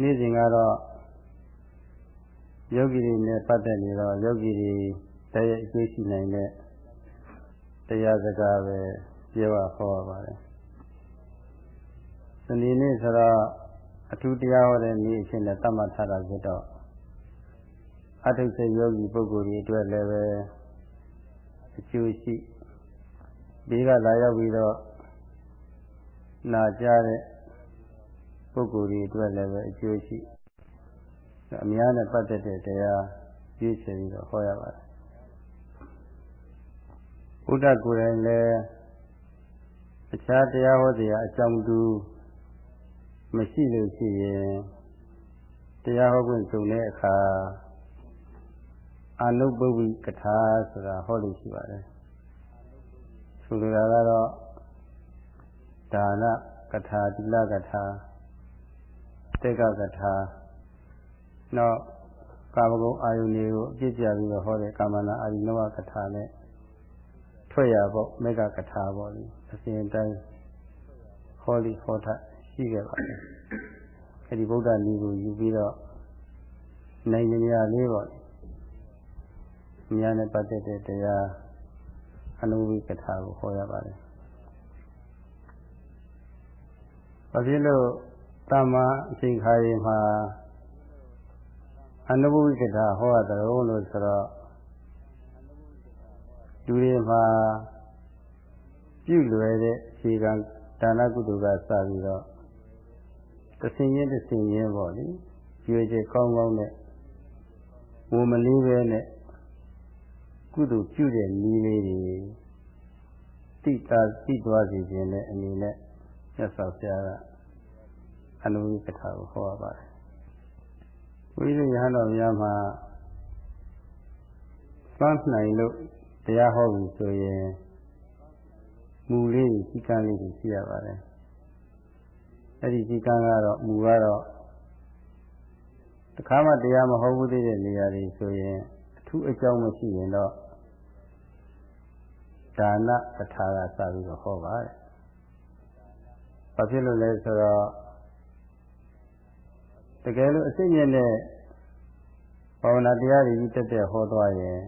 နေ့စဉ်ကတော့ယောဂီတွေနဲ့ပတ်သက်နေတော့ယောဂီတွေတည်းရဲ့အကျိုးရှိနိုင်တဲ့တရားစကားပဲပြောရဟောရပါတယ်။ဒီနေ့ဆိုတော့အထူးတရားဟောတဲ့နေ့အချိန်နဲ့သတ်မှတ်ထားတာဖြစ်တော့အထုစေယောဂီပုဂ္ဂိုလ်တွေအတွက်လည်းပဲအကျိုးရှိဒီကလာရောက်ပြီးတော့နာကြားတဲ့ ပုဂ္ဂိုလ်တွေအတွက်လည်းပဲအကျိုးရှိအများနဲ့ပတ်သက်တဲ့တရားပြည့်စုံပြီးတော့ဟောရပါတယ်ဘုဒ္ဓကိုယ်တိုင်လည်းအခြားတရားဟောတရားအကြောင်းတူမရှိလို့ရှိရင်တရားဟောခွင့်စုံတဲ့အခါအနုပဝိကထာဆိုတာဟောလို့ရှိပါတယ်ဆိုလိုတာကတော့ဒါနကထာသီလကထာ တေကကထာနောက်ကာမဂုဏ်အာယုန်တွေကိုအပြည့်ကြပြီးတော့ဟောတဲ့ကာမနာအာယုနောကထာနဲ့ထွက်ရပေါ့မေဃကထာပေါ့လေအစဉ်တိုင်းဟောလိဟောထရှိခဲ့ပါတယ်အဲဒီဗုဒ္ဓနည်းကိုယူပြီးတော့နိုင်ကြရလေးပေါ့ဉာဏ်နဲ့ပတ်သက်တဲ့တရားအနုဝိကထာကိုဟောရပါတယ်ဘာဖြစ်လို့ တမ္မာအချိန်ခါရင်မှာအနုဝိကထာဟောရတယ်လို့ဆိုတော့လူတွေမှာပြုလွယ်တဲ့ခြေကံဒါနကုသိုလ်ကစပြီးတော့တဆင်ချင်းတဆင်ချင်းပေါ့လေရွေချေကောင်းကောင်းနဲ့ဝမလေးပဲနဲ့ကုသိုလ်ပြုတဲ့နည်းလေးတွေတိတာတိသွားစီခြင်းနဲ့အနေနဲ့မြတ်စွာဘုရားက အနုဝိကထာကိုဟောပါတယ်ဝိရိယဟတော်များမှာသမ်းနိုင်လို့တရားဟောပြီဆိုရင်မူလေးကြီးကံလေးကိုရှိရပါတယ်အဲ့ဒီကြီးကံကတော့မူကတော့တခါမှတရားမဟောဘူးသေးတဲ့နေရာတွေဆိုရင်အထူးအကြောင်းမရှိရင်တော့ဒါနပထာကစပြီးတော့ဟောပါတယ်။ဘာဖြစ်လို့လဲဆိုတော့ တကယ်လို့အစိမ့်မြင့်တဲ့ဘာဝနာတရားတွေကြီးတက်တက်ဟောသွားရင်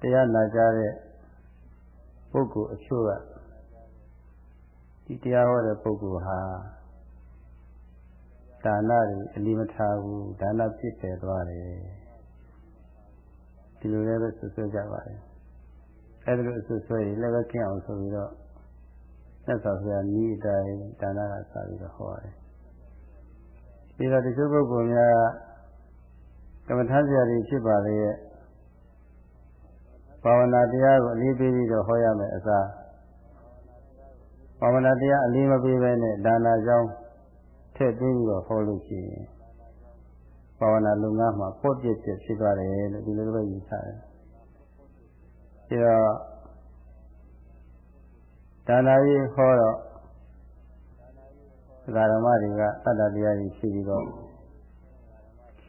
တရားနာကြတဲ့ပုဂ္ဂိုလ်အချို့ကဒီတရားဟောတဲ့ပုဂ္ဂိုလ်ဟာဒါနတွေအလိမထားဘူးဒါနပြစ်ပယ်သွားတယ်ဒီလိုလည်းပဲဆွဆွကြပါတယ်အဲဒီလိုဆွဆွရင်လည်းပဲကျင့်အောင်ဆိုပြီးတော့သက်သာဆရာဤအတိုင်းဒါနကစပြီးတော့ဟောရတယ် ပြီးတော့တချို့ပုဂ္ဂိုလ်များကမ္မထာဆရာတွေဖြစ်ပါလေရဲ့ဘာဝနာတရားကိုအလေးပေးပြီးတော့ဟောရမယ်အစားဘာဝနာတရားအလေးမပေးဘဲနဲ့ဒါနာကြောင်းထည့်သွင်းပြီးတော့ဟောလို့ရှိရင်ဘာဝနာလုပ်ငန်းမှာပေါ့ပြည့်ပြည့်ဖြစ်သွားတယ်လို့ဒီလိုပဲယူဆတယ်။ဒါတော့ဒါနာရေးဟောတော့ဒ ကာဓမ္မတွေကတတ္တတရားကြီးရှိပြီးတော့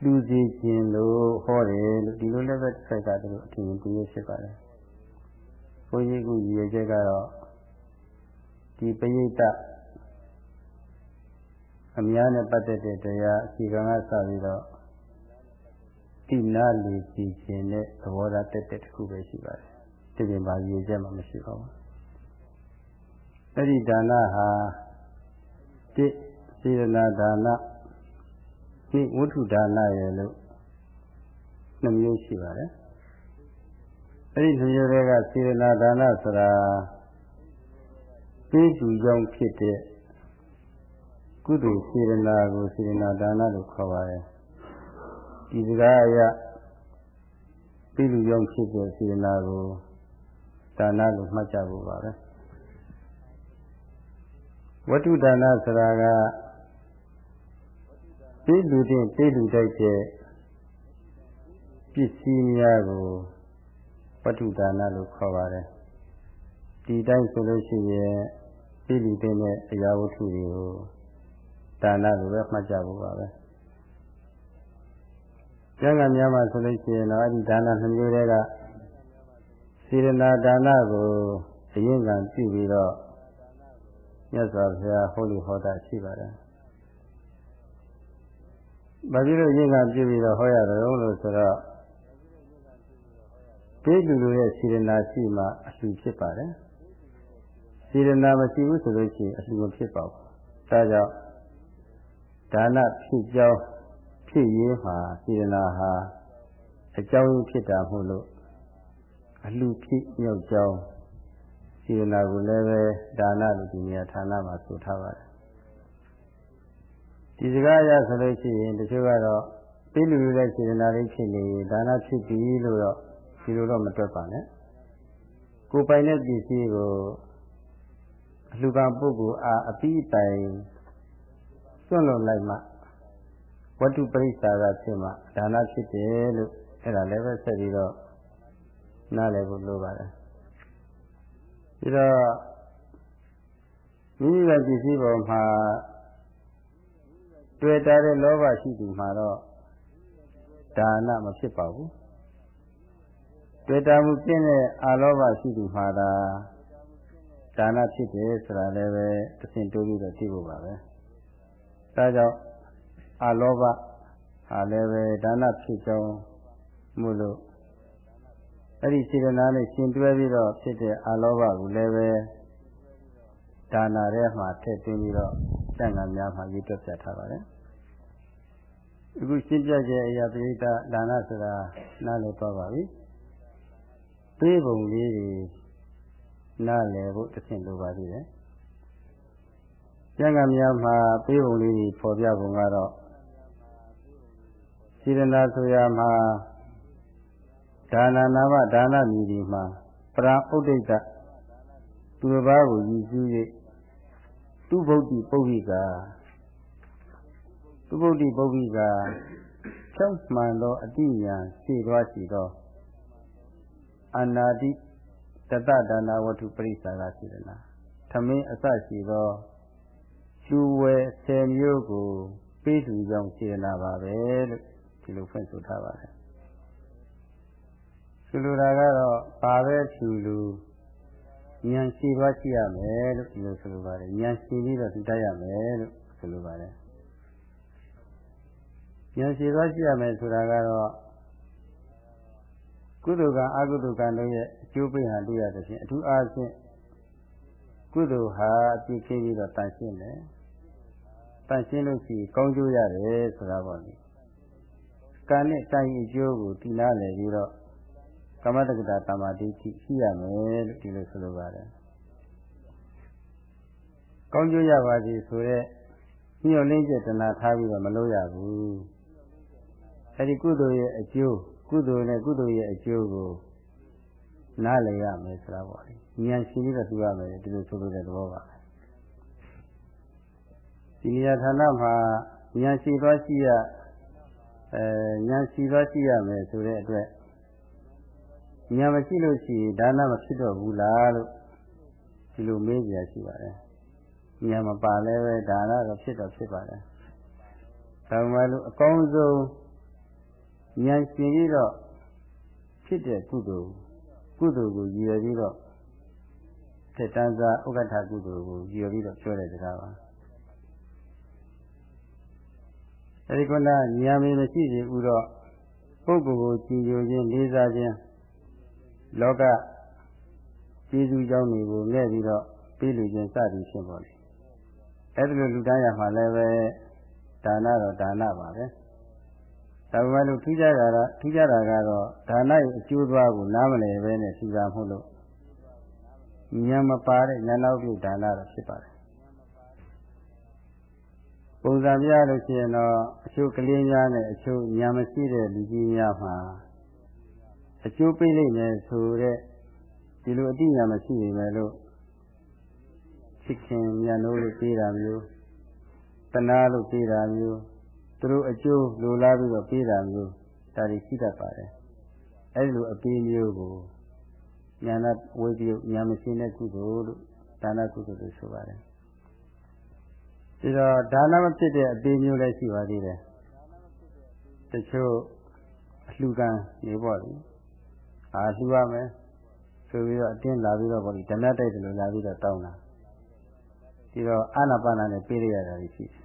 လူစီခြင်းလို့ဟောတယ်လို့ဒီလိုလည်းပဲတစ်ခါကတည်းကအထင်ကြီးရဖြစ်ပါတယ်။ဘုန်းကြီးကရည်ရွယ်ချက်ကတော့ဒီပရိသတ်အများနဲ့ပတ်သက်တဲ့တရားအစီကံကစပြီးတော့တိနာလူစီခြင်းနဲ့သဘောထားတက်တက်တစ်ခုပဲရှိပါတယ်။ဒီပြင်ပါရည်ချက်မှမရှိပါဘူး။အဲ့ဒီဒါနဟာ တိစေရနာဒါနဒီဝိထုဒါနရဲ့လို့နှမျိုးရှိပါတယ်။အဲ့ဒီနှမျိုးတွေကစေရနာဒါနဆိုတာသိသူကြောင့်ဖြစ်တဲ့ကုသိုလ်စေရနာကိုစေရနာဒါနလို့ခေါ်ပါတယ်။ဒီစကားအရသိသူကြောင့်ဖြစ်တဲ့စေရနာကိုဒါနလို့မှတ်ကြဖို့ပါပဲ။ ဝတ္ထုဒါနဆိုတာကသိလူတဲ့သိလူတိုက်တဲ့ပစ္စည်းများကိုဝတ္ထုဒါနလို့ခေါ်ပါတယ်ဒီတိုင်းဆိုလို့ရှိရင်သိလူတဲ့အရာဝတ္ထုတွေကိုဒါနလိုပဲမှတ်ကြဖို့ပါပဲကျန်ကများမှဆိုလို့ရှိရင်တော့အဲဒီဒါနနှမျိုးတွေကစေရနာဒါနကိုအရင်ကပြုပြီးတော့ မြတ်စွာဘုရားဟောလို့ဟောတာရှိပါတယ်ဘာဖြစ်လို့ရင်းကပြပြီးတော့ဟောရတယ်လို့ဆိုတော့ပိလူလူရဲ့စေရနာရှိမှအလှဖြစ်ပါတယ်စေရနာမရှိဘူးဆိုလို့ရှိရင်အလှမဖြစ်ပါဘူးဒါကြောင့်ဒါနဖြစ်ကြောင်းဖြစ်ရေးမှာစေရနာဟာအကြောင်းဖြစ်တာမို့လို့အလှဖြစ်မြောက်ကြောင်း စေရနာကိုလည်းပဲဒါနလို့ဒီနေရာဌာနမှာဆိုထားပါတယ်ဒီစကားအရဆိုလို့ရှိရင်တချို့ကတော့ပိလူလူတဲ့စေရနာလေးဖြစ်နေဒါနဖြစ်ပြီလို့တော့ဒီလိုတော့မတွက်ပါနဲ့ကိုပိုင်တဲ့ပစ္စည်းကိုအလှကပုဂ္ဂိုလ်အားအပိတိုင်စွန့်လွတ်လိုက်မှဝတ္ထုပရိစ္ဆာကဖြစ်မှဒါနဖြစ်တယ်လို့အဲ့ဒါလည်းပဲဆက်ပြီးတော့နားလည်ဖို့လိုပါတယ် ပြီးတော့မိမိရဲ့ပစ္စည်းပေါ်မှာတွေ့တာတဲ့လောဘရှိသူမှာတော့ဒါနမဖြစ်ပါဘူးတွေ့တာမှုပြင်းတဲ့အာလောဘရှိသူမှာဒါဒါနဖြစ်တယ်ဆိုတာလည်းပဲတဆင့်တိုးပြီးတော့သိဖို့ပါပဲဒါကြောင့်အာလောဘဟာလည်းပဲဒါနဖြစ်ကြောင်းမို့လို့ အဲ့ဒီစေတနာနဲ့ရှင်တွဲပြီးတော့ဖြစ်တဲ့အာလောဘကိုလည်းပဲဒါနာထဲမှာထည့်သွင်းပြီးတော့စံငံများမှာရေးတွက်ပြထားပါတယ်အခုရှင်းပြခြင်းအရာပိဋကဒါနဆိုတာနားလည်သွားပါပြီပေးပုံလေးတွေနားလည်ဖို့တစ်ဆင့်လိုပါသေးတယ်ကျမ်းဂန်များမှာပေးပုံလေးတွေပေါ်ပြပုံကတော့စေတနာဆိုရမှာ ဒါနနာမဒါနမြည်ဒီမှာပရာဥဒိတသူတစ်ပါးကိုရည်စူး၍သူဗုဒ္ဓပုဗ္ဗိကသူဗုဒ္ဓပုဗ္ဗိကဖြောက်မှန်သောအတိညာရှေ့သွားရှိသောအနာတိတတဒါနာဝတ္ထုပရိစ္ဆာကစေတနာသမင်းအစရှိသောလူဝယ်ဆယ်မျိုးကိုပေးသူကြောင့်စေတနာပါပဲလို့ဒီလိုဖွင့်ဆိုထားပါတယ် ဆိုလိုတာကတော့ပါပဲဖြူလူဉာဏ်ရှိသွားရှိရမယ်လို့ဒီလိုဆိုလိုပါတယ်ဉာဏ်ရှိပြီးတော့သိတတ်ရမယ်လို့ဆိုလိုပါတယ်ဉာဏ်ရှိသွားရှိရမယ်ဆိုတာကတော့ကုသိုလ်ကအကုသိုလ်ကံတို့ရဲ့အကျိုးပေးဟန်တွေ့ရတဲ့ဖြင့်အထူးအားဖြင့်ကုသိုလ်ဟာအပြည့်ခင်းပြီးတော့တန်ရှင်းတယ်တန်ရှင်းလို့ရှိရင်ကောင်းကျိုးရတယ်ဆိုတာပေါ့လေကံနဲ့တိုင်အကျိုးကိုတည်နာလည်ပြီးတော့ ကမ္မတက္ကတာတမာဒိဋ္ဌိရှိရမယ်လို့ဒီလိုဆိုလိုပါတယ်ကောင်းကျိုးရပါစီဆိုတဲ့ညှို့လင်းချက်တဏှာထားပြီးတော့မလုပ်ရဘူးအဲဒီကုသိုလ်ရဲ့အကျိုးကုသိုလ်နဲ့ကုသိုလ်ရဲ့အကျိုးကိုနားလည်ရမယ်ဆိုတာပေါ့လေဉာဏ်ရှိပြီးတော့သိရမယ်ဒီလိုဆိုလိုတဲ့သဘောပါဒီနေရာဌာနမှာဉာဏ်ရှိသွားရှိရအဲဉာဏ်ရှိသွားရှိရမယ်ဆိုတဲ့အတွက် ဉာဏ်မရှိလို့ရှိရင်ဒါနမဖြစ်တော့ဘူးလားလို့ဒီလိုမေးကြရရှိပါတယ်ဉာဏ်မပါလဲပဲဒါနတော့ဖြစ်တော့ဖြစ်ပါတယ်ဒါမှမဟုတ်အကောင်းဆုံးဉာဏ်ရှင်ပြီးတော့ဖြစ်တဲ့ကုသိုလ်ကုသိုလ်ကိုရည်ရပြီးတော့ထေတန်းစာဥက္ကဋ္ဌကုသိုလ်ကိုရည်ရပြီးတော့ပြောတဲ့စကားပါအဲဒီကဉာဏ်မင်းမရှိသေးဘူးတော့ပုဂ္ဂိုလ်ကိုကြည်ညိုခြင်းလေးစားခြင်း လောကကျေးဇူးကြောင်းတွေကိုငဲ့ပြီးတော့ပြီးလူချင်းစသည်ဖြစ်ပေါ်လေအဲ့ဒီလိုလူတိုင်းရမှာလည်းပဲဒါနတော့ဒါနပါပဲဒါပေမဲ့လို့ထူးခြားတာကထူးခြားတာကတော့ဒါနရဲ့အကျိုးသွားကိုနားမလည်ပဲနဲ့ထူတာမဟုတ်လို့ဉာဏ်မပါတဲ့ဉာဏ်နောက်ပြုဒါနတော့ဖြစ်ပါတယ်ပုံစံပြလို့ရှိရင်တော့အချို့ကလေးများနဲ့အချို့ဉာဏ်မရှိတဲ့လူကြီးများမှာ အကျိုးပေးလိမ့်မယ်ဆိုတဲ့ဒီလိုအတိညာမရှိနေမယ်လို့ချစ်ခင်မြတ်လို့ပေးတာမျိုးတနာလို့ပေးတာမျိုးသူတို့အကျိုးလိုလားပြီးတော့ပေးတာမျိုးဒါတွေရှိတတ်ပါတယ်အဲဒီလိုအပေးမျိုးကိုဉာဏ်ဝိပယဉာဏ်မရှိတဲ့ကုသိုလ်လို့ဒါနကုသိုလ်လို့ဆိုပါတယ်ဒီတော့ဒါနမဖြစ်တဲ့အပေးမျိုးလည်းရှိပါသေးတယ်တချို့အလှကံနေပေါ့လေ အာလှူရမယ်ဆိုပြီးတော့အတင်းလာပြီးတော့ဗောဒီဓမ္မတိုက်တယ်လို့လာပြီးတော့တောင်းတာဒီတော့အာနာပါနာနဲ့ပြေးရရတာရှိတယ်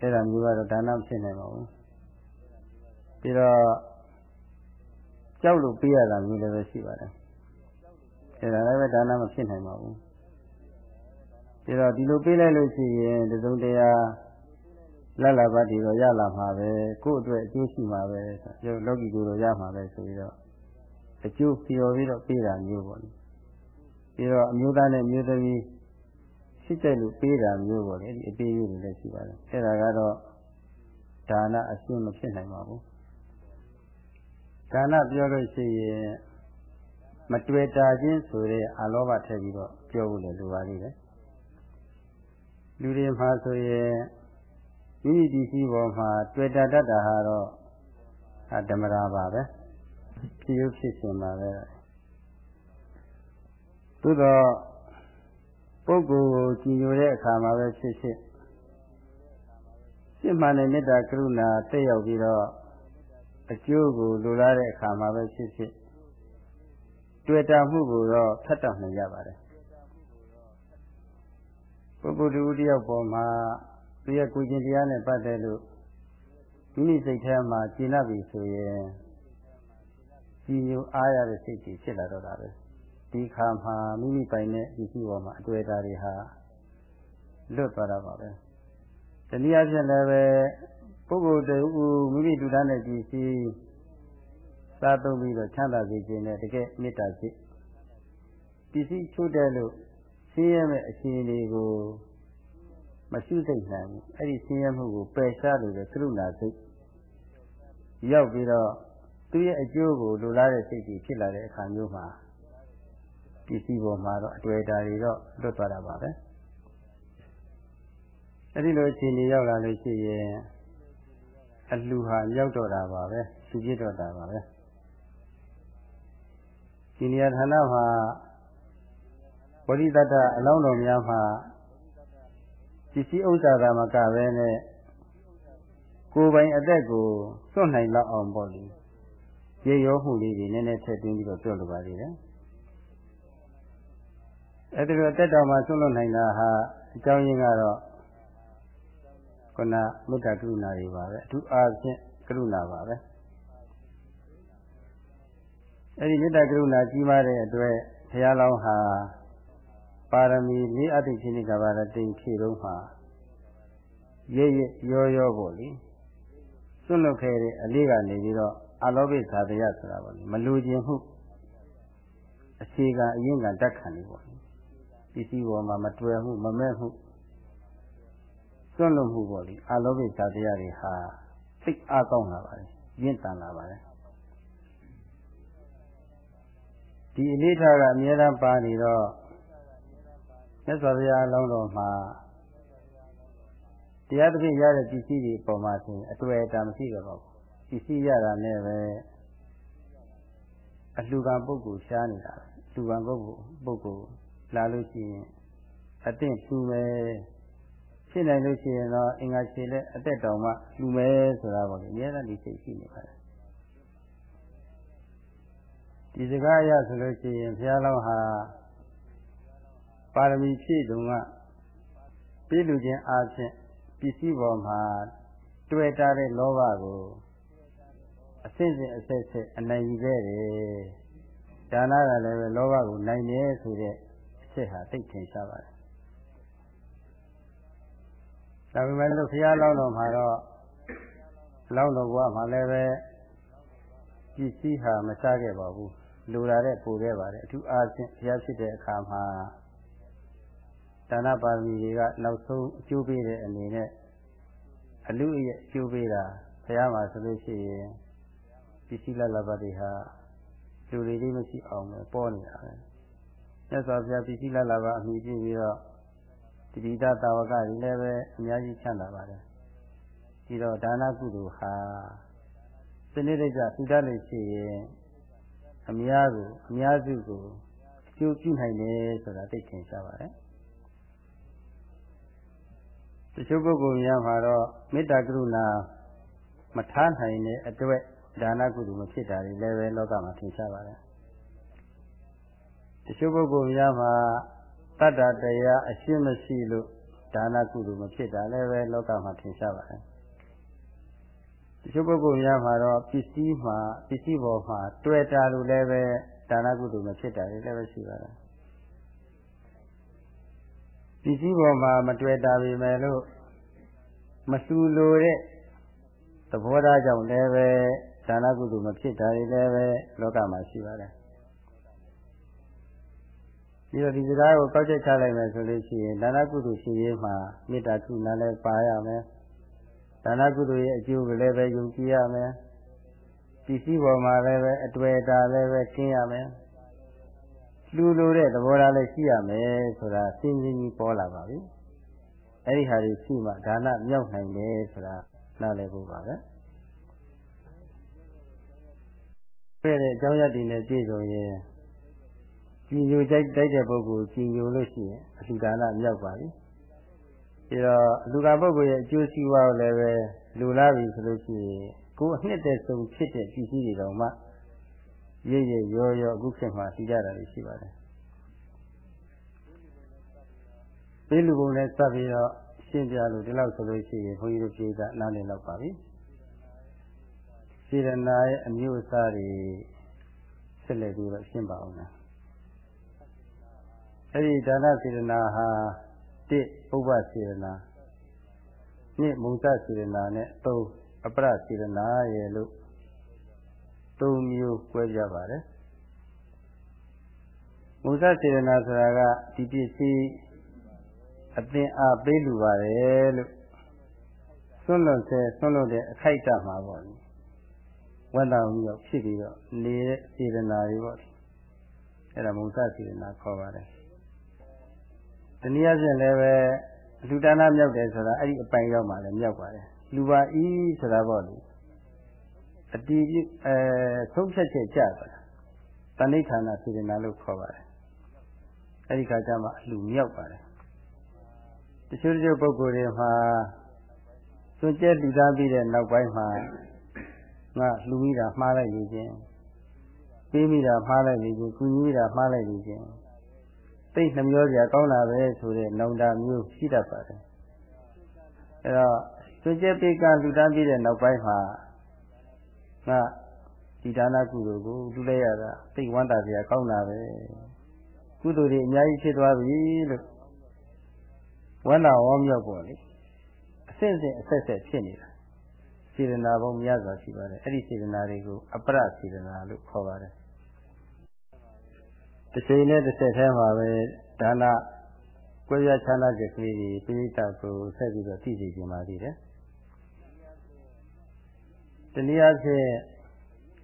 အဲ့ဒါမျိုးကတော့ဒါနမဖြစ်နိုင်ပါဘူးပြီးတော့ကြောက်လို့ပေးရတာမျိုးလည်းပဲရှိပါတယ်အဲ့ဒါလည်းပဲဒါနမဖြစ်နိုင်ပါဘူးပြီးတော့ဒီလိုပေးလိုက်လို့ရှိရင်တစုံတရာလက်လာပါတီတော့ရလာမှာပဲကိုယ့်အတွက်အကျိုးရှိမှာပဲဆိုလောကီကိုယ်တော့ရမှာပဲဆိုပြီးတော့ အကျိုးပြောပြီးတော့ပေးတာမျိုးပေါ့လေပြီးတော့အမျိုးသားနဲ့မျိုးသမီးရှိကြလို့ပေးတာမျိုးပေါ့လေဒီအပေးမျိုးတွေလည်းရှိပါတယ်အဲ့ဒါကတော့ဒါနအရှင်းမဖြစ်နိုင်ပါဘူးဒါနပြောလို့ရှိရင်မတွေ့တာချင်းဆိုတဲ့အာလောဘထည့်ပြီးတော့ပြောဖို့လည်းလိုပါလိမ့်မယ်လူတွေမှာဆိုရင်မိမိဒီစီပေါ်မှာတွေ့တာတတ်တာဟာတော့ဓမ္မရာပါပဲ ဖြစ်ရုပ်ဖြစ်ရှင်ပါပဲသို့တော့ပုဂ္ဂိုလ်ကိုကြည်ညိုတဲ့အခါမှာပဲဖြစ်ဖြစ်စိတ်မှန်တဲ့မေတ္တာကရုဏာတက်ရောက်ပြီးတော့အကျိုးကိုလိုလားတဲ့အခါမှာပဲဖြစ်ဖြစ်တွေ့တာမှုကိုတော့ဖတ်တတ်နိုင်ကြပါတယ်ပုဂ္ဂိုလ်တူတယောက်ပေါ်မှာသူရဲ့ကိုယ်ကျင်တရားနဲ့ပတ်သက်လို့မိမိစိတ်ထဲမှာကျင့်တ်ပြီဆိုရင် ကြည်ညိုအားရတဲ့စိတ်ကြီးဖြစ်လာတော့တာပဲဒီခါမှာမိမိပိုင်တဲ့ဒီရှိပေါ်မှာအတွေ့အတာတွေဟာလွတ်သွားတာပါပဲတနည်းအားဖြင့်လည်းပဲပုဂ္ဂိုလ်တူမိမိတူတာနဲ့ကြည်စီစားသုံးပြီးတော့ချမ်းသာစေခြင်းနဲ့တကယ်မေတ္တာစိတ်ပစ္စည်းချိုးတယ်လို့ဆင်းရဲမဲ့အခြေအနေကိုမရှိသိနိုင်ဘူးအဲ့ဒီဆင်းရဲမှုကိုပယ်ရှားလို့တဲ့ကရုဏာစိတ်ရောက်ပြီးတော့ သူ့ရဲ့အကျိုးကိုလိုလားတဲ့စိတ်ကြီးဖြစ်လာတဲ့အခါမျိုးမှာပစ္စည်းပေါ်မှာတော့အတွေ့အတာတွေတော့လွတ်သွားတာပါပဲအဲ့ဒီလိုအခြေအနေရောက်လာလို့ရှိရင်အလှဟာရောက်တော့တာပါပဲသူပြစ်တော့တာပါပဲဒီနေရာဌာနမှာဝိရိတတအလောင်းတော်များမှာပစ္စည်းဥစ္စာသာမကပဲနဲ့ကိုယ်ပိုင်အသက်ကိုစွန့်နိုင်လောက်အောင်ပေါ့လေ ရေရောမှုလေးတွေနည်းနည်းထည့်သွင်းပြီးတော့ပြောလိုပါသေးတယ်အဲ့ဒီလိုတက်တော်မှာစွန့်လွတ်နိုင်တာဟာအကြောင်းရင်းကတော့ခုနမေတ္တာကရုဏာတွေပါပဲအထူးအားဖြင့်ကရုဏာပါပဲအဲ့ဒီမေတ္တာကရုဏာကြီးမားတဲ့အတွက်ဘုရားလောင်းဟာပါရမီလေးအတ္တိခိနိကဘာရတိဖြည့်တော့မှာရရရောရောပေါ့လေစွန့်လွတ်ခဲ့တဲ့အလေးကနေပြီးတော့ အလောဘိသာတရားဆိုတာပေါ့လေမလူခြင်းမှုအခြေခံအရင်ကတက်ခံနေပေါ့လေပစ္စည်းပေါ်မှာမတွေ့မှုမမဲ့မှုစွန့်လွတ်မှုပေါ့လေအလောဘိသာတရားတွေဟာသိအားကောင်းလာပါတယ်ရင့်တန်လာပါတယ်ဒီအလေးထားကအများအားပါနေတော့မြတ်စွာဘုရားအလောင်းတော်မှာတရားသဖြင့်ရတဲ့ပစ္စည်းတွေအပေါ်မှာဆိုရင်အတွေ့အတာမရှိတော့ပါဘူး ပစ္စည်းရတာနဲ့ပဲအလှကပုဂ္ဂိုလ်ရှားနေတာလူကပုဂ္ဂိုလ်ပုဂ္ဂိုလ်လာလို့ရှိရင်အသင့်လူမယ်ဖြစ်နိုင်လို့ရှိရင်တော့အင်္ဂါခြေလက်အသက်တော်မှလူမယ်ဆိုတာပေါ့လေအများကြီးစိတ်ရှိနေပါတယ်ဒီစကားအရဆိုလို့ရှိရင်ဘုရားလောင်းဟာပါရမီဖြည့်တုံကပြည့်လူခြင်းအားဖြင့်ပစ္စည်းပေါ်မှာတွေ့တာတဲ့လောဘကို အစစ်စစ်အစစ်စစ်အနိုင်ယူခဲ့တယ်။ဒါနကလည်းပဲလောဘကိုနိုင်တယ်ဆိုတဲ့အချက်ဟာသိထင်ရှားပါတယ်။ဒါပေမဲ့လို့ဘုရားလောင်းတော်မှာတော့လောင်းတော်ဘုရားမှာလည်းပဲပစ္စည်းဟာမစားခဲ့ပါဘူး။လိုလာတဲ့ပူခဲ့ပါတယ်အထူးအားဖြင့်ဘုရားဖြစ်တဲ့အခါမှာဒါနပါရမီတွေကနောက်ဆုံးအကျိုးပေးတဲ့အနေနဲ့အလူရဲ့အကျိုးပေးတာဘုရားမှာဆိုလို့ရှိရင် ပစ္စည်းလလဘတွေဟာလူတွေလေးမရှိအောင်ပဲပေါ်နေတာပဲမြတ်စွာဘုရားပစ္စည်းလလဘအမိပြုပြီးတော့တိတိတာတာဝကတွေလည်းပဲအများကြီးချမ်းသာပါတယ်ဒီတော့ဒါနကုသိုလ်ဟာစနစ်တကျထူတတ်လို့ရှိရင်အများကိုအများစုကိုအကျိုးပြုနိုင်တယ်ဆိုတာသိထင်ရှားပါတယ်တချို့ပုဂ္ဂိုလ်များမှာတော့မေတ္တာကရုဏာမထားနိုင်တဲ့အတွက် ဒါနကုသိုလ်မဖြစ်တာတွေလည်းပဲလောကမှာထင်ရှားပါတယ်တချို့ပုဂ္ဂိုလ်များမှာတတ္တတရားအရှင်းမရှိလို့ဒဒါနကုသိုလ်မဖြစ်တာလည်းပဲလောကမှာထင်ရှားပါတယ်တချို့ပုဂ္ဂိုလ်များမှာတော့ပစ္စည်းမှာပစ္စည်းပေါ်မှာတွေ့တာလို့လည်းပဲဒါနကုသိုလ်မဖြစ်တာလည်းပဲရှိပါတယ်ပစ္စည်းပေါ်မှာမတွေ့တာပြီမဲ့လို့မဆူလိုတဲ့သဘောထားကြောင့်လည်းပဲ ဒါနကုသိုလ်မဖြစ်တာလည်းပဲလောကမှာရှိပါတယ်ပြီးတော့ဒီစကားကိုကောက်ချက်ချလိုက်မယ်ဆိုလို့ရှိရင်ဒါနကုသိုလ်ရှိရေးမှာမေတ္တာကုဏလည်းပါရမယ်ဒါနကုသိုလ်ရဲ့အကျိုးကိုလည်းပဲယုံကြည်ရမယ်ပစ္စည်းပေါ်မှာလည်းပဲအတွေ့အတာလည်းပဲရှင်းရမယ်လူလိုတဲ့သဘောထားလည်းရှိရမယ်ဆိုတာစဉ်းစဉ်းကြီးပေါ်လာပါပြီအဲ့ဒီဟာတွေရှိမှဒါနမြောက်နိုင်တယ်ဆိုတာနားလည်ဖို့ပါပဲ အဲ့ဒီအကြောင်းရည်တည်နဲ့ပြည့်စုံရင်ကြည်ညိုကြိုက်တိုက်တဲ့ပုဂ္ဂိုလ်ကြည်ညိုလို့ရှိရင်အလှဒါနမြောက်ပါပြီပြီးတော့လူကပုဂ္ဂိုလ်ရဲ့အကျိုးစီးပွားကိုလည်းပဲလူလာပြီဆိုလို့ရှိရင်ကိုယ်အနှစ်သက်ဆုံးဖြစ်တဲ့ပစ္စည်းတွေတောင်မှရရရောရောအခုခေတ်မှာရှိကြတာရှိပါတယ်ပေးလူပုံနဲ့စပ်ပြီးတော့ရှင်းပြလို့ဒီလောက်ဆိုလို့ရှိရင်ဘုန်းကြီးတို့ပြေကနားလည်တော့ပါပြီ စေရနာရဲ့အမျိုးအစားတွေဆက်လက်ပြီးတော့ရှင်းပါအောင်လားအဲ့ဒီဒါနစေရနာဟာတစ်ဥပ္ပစေရနာနှစ်မုံစစေရနာနဲ့သုံးအပရစေရနာရဲ့လို့သုံးမျိုး꿰ပြပါတယ်မုံစစေရနာဆိုတာကဒီပစ္စည်းအသင်အားပေးလူပါတယ်လို့ဆွန့်လွတ်ဆဲဆွန့်လွတ်တဲ့အခိုက်အတန့်မှာပေါ့ ဝန္တာမှုရောက်ဖြစ်ပြီးတော့နေတဲ့စေတနာတွေပေါ့အဲ့ဒါမုံစစေတနာခေါ်ပါတယ်တနည်းအားဖြင့်လည်းပဲလူဒါနမြောက်တယ်ဆိုတာအဲ့ဒီအပိုင်ရောက်မှလည်းမြောက်ပါတယ်လူပါဤဆိုတာပေါ့လေအတီးအဲဆုံးဖြတ်ချက်ကြတာတဏိဌာနစေတနာလို့ခေါ်ပါတယ်အဲ့ဒီခါကျမှအလူမြောက်ပါတယ်တချို့တချို့ပုဂ္ဂိုလ်တွေမှာစွန့်ကြဲလူသားပြီးတဲ့နောက်ပိုင်းမှာ ငါလှူမိတာမှားလိုက်နေခြင်းပေးမိတာမှားလိုက်နေခြင်းကုညီမိတာမှားလိုက်နေခြင်းသိနှမျောစရာကောင်းတာပဲဆိုတဲ့နောင်တမျိုးရှိတတ်ပါတယ်အဲတော့စွန့်ကြဲပေးကလူသားပြီးတဲ့နောက်ပိုင်းမှာငါဒီဒါနကုသိုလ်ကိုလူလဲရတာသိဝမ်းသာစရာကောင်းတာပဲကုသိုလ်တွေအများကြီးဖြစ်သွားပြီလို့ဝန္တာဝေါမြောက်ပေါ်လေအစစ်အစစ်အဆက်ဆက်ဖြစ်နေတာ စေတနာပေါင်းများစွာရှိပါတယ်အဲ့ဒီစေတနာတွေကိုအပရစေတနာလို့ခေါ်ပါတယ်တစ်ချိန်နဲ့တစ်ဆက်ထဲမှာပဲဒါနကွဲပြားခြားနားချက်ကလေးတွေပိဋကကိုဆက်ပြီးတော့သိစေခြင်းပါသေးတယ်တနည်းအားဖြင့်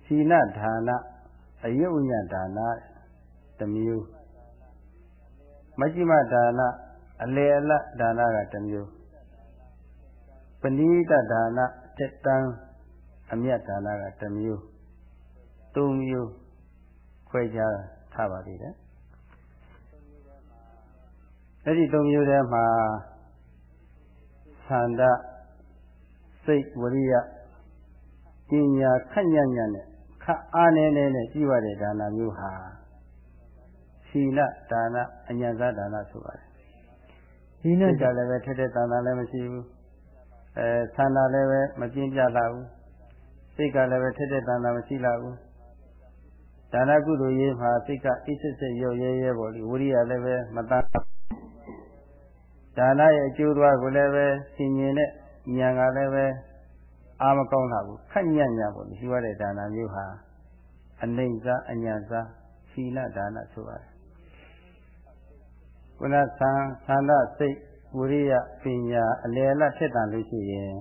သီလဒါနအယုဝိညာဒါနတစ်မျိုးမကြ္ဍိမဒါနအလေအလတ်ဒါနကတစ်မျိုးပဏိတဒါန တက်တန်းအမြတ်ဒါနကတစ်မျိုးသုံးမျိုးခွဲခြားထားပါသေးတယ်အဲ့ဒီသုံးမျိုးထဲမှာသန္တာစိတ်ဝရိယပညာခက်ညံ့ညံ့နဲ့ခက်အားနေနေနဲ့ကြည့်ရတဲ့ဒါနမျိုးဟာသီလဒါနအညာသဒါနဆိုပါတယ်ဒီနဲ့ကြလည်းပဲထက်တဲ့ဒါနလည်းမရှိဘူး အဲသန္တာလည်းပဲမပြင်းပြလာဘူးစိတ်ကလည်းပဲထက်တဲ့ဒါနမရှိလာဘူးဒါနကုသိုလ်ရေးမှာစိတ်ကအိစစ်စစ်ရော့ရဲရဲပေါ့လေဝိရိယလည်းပဲမတန်းဒါနရဲ့အကျိုးသွားကိုလည်းပဲဆင်ញင်တဲ့ဉာဏ်ကလည်းပဲအာမကောင်းတာဘူးခက်ညံ့ညံ့ပေါ့လေရှိရတဲ့ဒါနမျိုးဟာအနိစ္စအညာစသီလဒါနဆိုပါတယ်ခုနသံသန္တစိတ် ဝိရိယပညာအလယ်အလတ်ဖြစ်တန်လို့ရှိရင်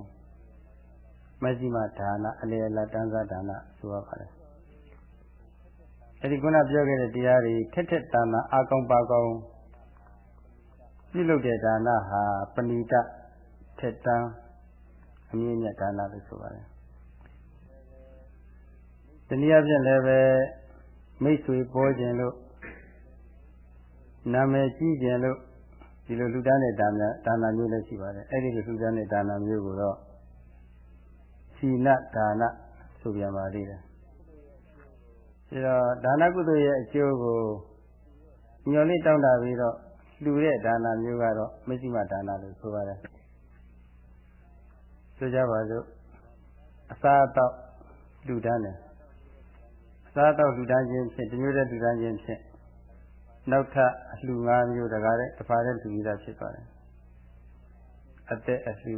မဇ္ဈိမဒါနအလယ်အလတ်တန်းစားဒါနဆိုရပါတယ်အဲဒီခုနပြောခဲ့တဲ့တရားတွေထက်ထက်တန်တန်အာကောင်းပါကောင်းပြုလုပ်တဲ့ဒါနဟာပဏိတထက်တန်းအမြင့်မြတ်ဒါနလို့ဆိုပါတယ်တနည်းအားဖြင့်လည်းပဲမိတ်ဆွေပေါ်ခြင်းလို့နာမည်ကြီးခြင်းလို့ ဒီလိုလူတန်းတဲ့ဒါနဒါနမျိုးလည်းရှိပါတယ်အဲ့ဒီလိုလူတန်းတဲ့ဒါနမျိုးကိုတော့သီလဒါနဆိုပြန်ပါလိမ့်တယ်ဒါတော့ဒါနကုသိုလ်ရဲ့အကျိုးကိုညှော်လေးတောင်းတာပြီးတော့လှူတဲ့ဒါနမျိုးကတော့မဇ္ဈိမဒါနလို့ဆိုပါတယ်ဆိုကြပါစို့အစာတော့လှူဒန်းတယ်အစာတော့လှူဒန်းခြင်းဖြင့်ဒီမျိုးတဲ့လှူဒန်းခြင်းဖြင့် နောက်ထပ်အလှူ၅မျိုးတကားတဲ့တစ်ပါးတဲ့လှူပြီးသားဖြစ်သွားတယ်အသက်အလှူ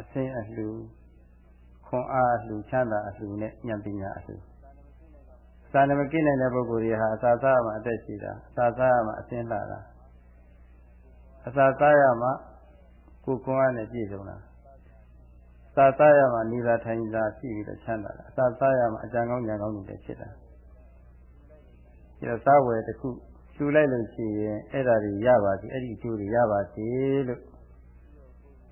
အဆင်းအလှူခွန်အားအလှူချမ်းသာအလှူနဲ့ဉာဏ်ပညာအလှူစာနမကိနိုင်တဲ့ပုဂ္ဂိုလ်တွေဟာအစာစားမှအသက်ရှိတာအစာစားမှအဆင်းလာတာအစာစားရမှကိုယ်ကွန်အားနဲ့ပြည့်စုံတာစာစားရမှနေသာထိုင်သာရှိပြီးတော့ချမ်းသာတာအစာစားရမှအကြံကောင်းဉာဏ်ကောင်းတွေဖြစ်တာ ဒီတော့စားဝယ်တစ်ခုလှူလိုက်လို့ရှိရင်အဲ့ဒါတွေရပါစီအဲ့ဒီအကျိုးတွေရပါစီလို့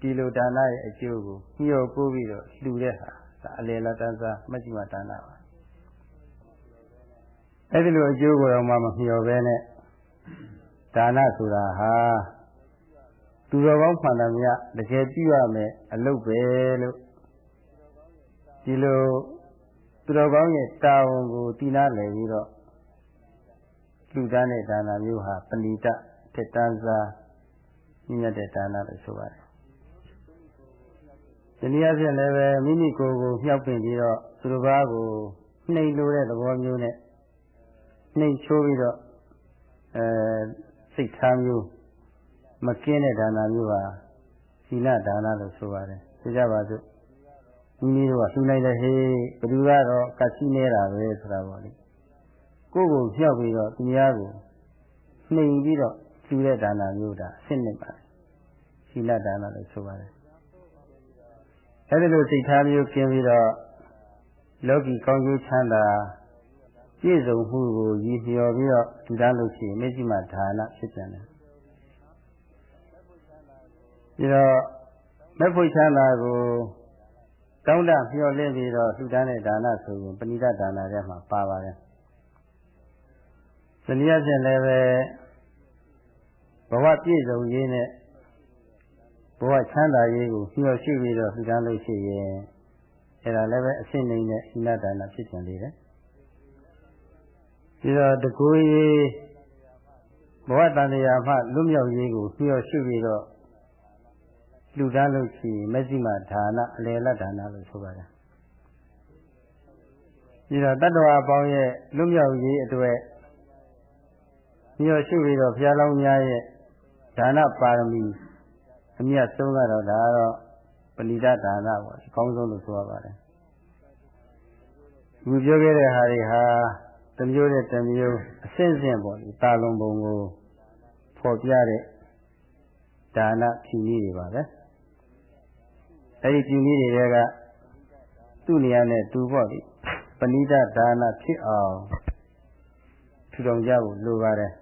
ဒီလိုဒါနရဲ့အကျိုးကိုညှော်ကိုပြီးတော့လှူတဲ့ဟာဒါအလေလတန်းစားမကြည့်မဒါနပါအဲ့ဒီလိုအကျိုးကိုတော့မှမမျှော်ပဲနဲ့ဒါနဆိုတာဟာသူတော်ကောင်းမှန်တယ်မြတကယ်ပြုရမယ်အလုပ်ပဲလို့ဒီလိုသူတော်ကောင်းရဲ့တာဝန်ကိုတည်နာလည်ပြီးတော့ လူသားတဲ့ဒါနမျိုးဟာပဏိတထက်တန်းစားညညတဲ့ဒါနလို့ဆိုပါတယ်။ဒီနည်းအားဖြင့်လည်းပဲမိမိကိုယ်ကိုမြှောက်ပင်ပြီးတော့သူတစ်ပါးကိုနှိမ်လို့တဲ့သဘောမျိုးနဲ့နှိမ်ချိုးပြီးတော့အဲစိတ်ထားမျိုးမကင်းတဲ့ဒါနမျိုးဟာသီလဒါနလို့ဆိုပါတယ်။သိကြပါစို့။မိမိတို့ကလှူလိုက်တဲ့ဟေးဘယ်သူကတော့ကရှိနေတာပဲဆိုတာပေါ့လေ။ ကိုယ့်ကိုဖြောက်ပြီးတော့သူများကိုနှိမ်ပြီးတော့လှူတဲ့ဒါနမျိုးဒါအစ်နှစ်ပါ။သီလဒါနလို့ဆိုပါတယ်။အဲဒီလိုစိတ်ထားမျိုးကျင်းပြီးတော့လောကီကောင်းကျိုးချမ်းသာပြည့်စုံမှုကိုရည်လျော်ပြီးတော့ထူထားလို့ရှိရင်မျက်စိမှဒါနဖြစ်ပြန်တယ်ပြီးတော့မဲ့ဖို့ချမ်းသာကိုတောင်းတမျှော်လင့်ပြီးတော့လှူဒန်းတဲ့ဒါနဆိုရင်ပဏိဒဒါနထဲမှာပါပါတယ်။ ဇနီးအဖြစ်လည်းပဲဘဝပြည့်စုံရေးနဲ့ဘဝချမ်းသာရေးကိုမျှော်ရှိပြီးတော့လှူဒန်းလို့ရှိရင်အဲဒါလည်းပဲအစစ်နေတဲ့ဟိနဒါနဖြစ်ပြန်လေတယ်။ပြီးတော့တကူရေးဘဝတန်တရားမှလွတ်မြောက်ရေးကိုမျှော်ရှိပြီးတော့လူတန်းလို့ရှိရင်မဇ္ဈိမဒါနအလယ်လဒါနလို့ဆိုပါတယ်ပြီးတော့တတ္တဝါပေါင်းရဲ့လွတ်မြောက်ရေးအတွက် မျှော်ရှိပြီးတော့ဘုရားလောင်းများရဲ့ဒါနပါရမီအမြတ်ဆုံးကတော့ဒါကတော့ပဏိဒဒါနပေါ့အကောင်းဆုံးလို့ဆိုရပါတယ်ဒီပြောခဲ့တဲ့ဟာတွေဟာတမျိုးနဲ့တမျိုးအစစ်အစစ်ပေါ့ဒီတာလုံးပုံကိုဖော်ပြတဲ့ဒါနဖြူကြီးတွေပါပဲအဲဒီဖြူကြီးတွေကသူ့နေရာနဲ့တူပေါ့ဒီပဏိဒဒါနဖြစ်အောင်ထူထောင်ကြဖို့လိုပါတယ်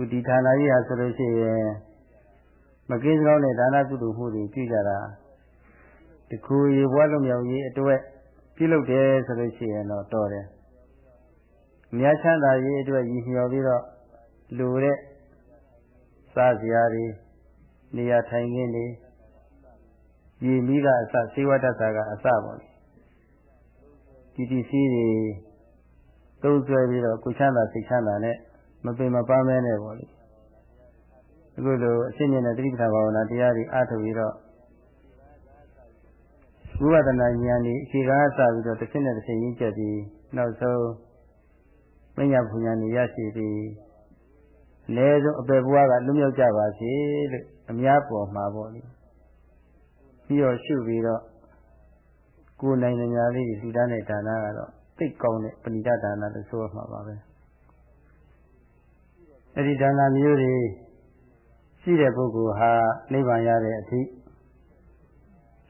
ဥဒီဌာနကြီးဟာဆိုလို့ရှိရင်မကင်းကောင်းတဲ့ဒါနကုသိုလ်မှုတွေပြုကြတာတခုရေဘွားလုံးမြောက်ရေးအတွက်ပြုလုပ်တယ်ဆိုလို့ရှိရင်တော့တော်တယ်မြတ်ချမ်းသာရေးအတွက်ရည်မျှော်ပြီးတော့လူတဲ့စားစရာတွေနေရာထိုင်ခင်းတွေရည်မိကအစစေဝတ္တသာကအစပေါ့ဒီဒီစီတွေသုံးဆွဲပြီးတော့ကိုချမ်းသာစိတ်ချမ်းသာနဲ့ မပင်မပန်းမဲနဲ့ပေါ့လေအခုလိုအရှင်းမြင်တဲ့တိပ္ပံဘာဝနာတရားတွေအားထုတ်ပြီးတော့ဝိပဿနာဉာဏ်ဤအခြေခံအစပြီးတော့တစ်ဆင့်နဲ့တစ်ဆင့်ရင်းချက်ပြီးနောက်ဆုံးမညာဘုံဉာဏ်ဤရရှိပြီးအ ਨੇ ဆုံးအပေဘွားကလွတ်မြောက်ကြပါစေလို့အများပေါ်မှာပေါ့လေပြီးတော့ရှုပြီးတော့ကိုယ်နိုင်နေညာလေးဒီသားနဲ့ဒါနကတော့သိကောင်းတဲ့ပဏိဒဒါနလို့ဆိုရမှာပါပဲ အဲ့ဒီဒါနမျိုးတွေရှိတဲ့ပုဂ္ဂိုလ်ဟာနိဗ္ဗာန်ရတဲ့အထိ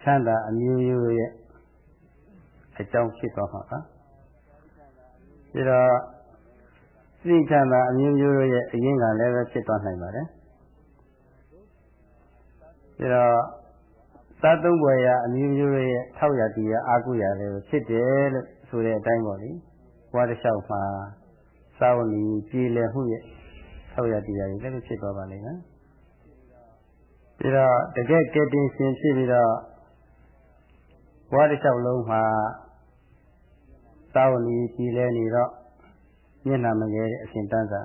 ချမ်းသာအမျိုးမျိုးရဲ့အကြောင်းဖြစ်သွားမှာပါပြီးတော့စိတ်ချမ်းသာအမျိုးမျိုးရဲ့အရင်ကလည်းပဲဖြစ်သွားနိုင်ပါတယ်ပြီးတော့သတ်သုံးပွဲရအမျိုးမျိုးရဲ့ထောက်ရတီရအာကုရလည်းဖြစ်တယ်လို့ဆိုတဲ့အတိုင်းပေါ့လေဘဝတစ်လျှောက်မှာသာဝဏီပြည်လည်မှုရဲ့ ထောက်ရတီရလည်းဖြစ်သွားပါလိမ့်မယ်ပြီးတော့တကယ်ကဲတင်ရှင်ဖြစ်ပြီးတော့ဘဝတစ်လျှောက်လုံးမှာသာဝဏီပြည်လဲနေတော့မျက်နှာမငယ်တဲ့အရှင်တန်းစာ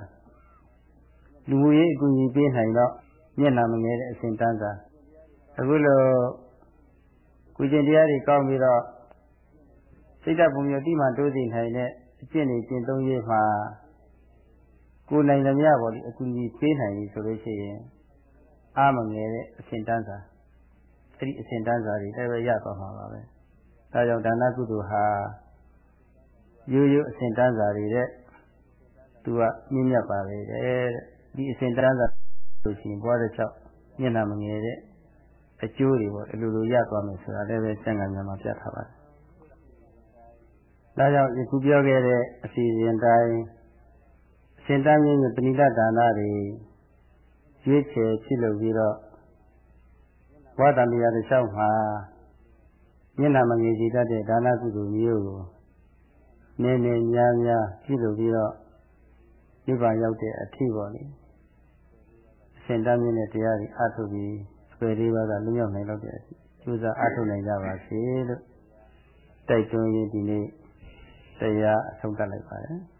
လူမှုရေးအကူအညီပေးနိုင်တော့မျက်နှာမငယ်တဲ့အစဉ်တန်းစာအခုလိုကုကျင်တရားတွေကောင်းပြီးတော့စိတ်ဓာတ်ပုံမျိုးတိမှတိုးသိနိုင်တဲ့အကျင့်တွေကျင့်သုံးရေးမှာ ကိုယ်နိုင်သမျှပေါ်ဒီအကူအညီပေးနိုင်ပြီဆိုလို့ရှိရင်အားမငယ်တဲ့အစဉ်တန်းစာအဲ့ဒီအစဉ်တန်းစာတွေလည်းပဲရသွားမှာပါပဲဒါကြောင့်ဒါနကုသိုလ်ဟာရိုးရိုးအစဉ်တန်းစာတွေတဲ့သူကမြင့်မြတ်ပါလေတဲ့ဒီအစဉ်တန်းစာလို့ရှိရင်ဘွားတစ်ချောက်မျက်နှာမငယ်တဲ့အကျိုးတွေပေါ့အလိုလိုရသွားမယ်ဆိုတာလည်းပဲစံကံမှာပြထားပါတယ်ဒါကြောင့်ဒီခုပြောခဲ့တဲ့အစီအစဉ်တိုင်း အစဉ်တန်းမျိုးပဏိတဒါနတွေရွေးချယ်ဖြစ်လို့ပြီးတော့ဝါတမီယာတစ်လျှောက်မှာမျက်နှာမငယ်ကြည်တတ်တဲ့ဒါနကုသိုလ်မျိုးကိုနည်းနည်းများများပြုလုပ်ပြီးတော့နိဗ္ဗာန်ရောက်တဲ့အထိပေါ့လေအစဉ်တမ်းမြင့်တဲ့တရားတွေအားထုတ်ပြီးအပယ်လေးပါးကလွတ်မြောက်နိုင်တော့တဲ့အထိကျိုးစားအားထုတ်နိုင်ကြပါစေလို့တိုက်တွန်းရင်းဒီနေ့တရားအဆုံးသတ်လိုက်ပါတယ်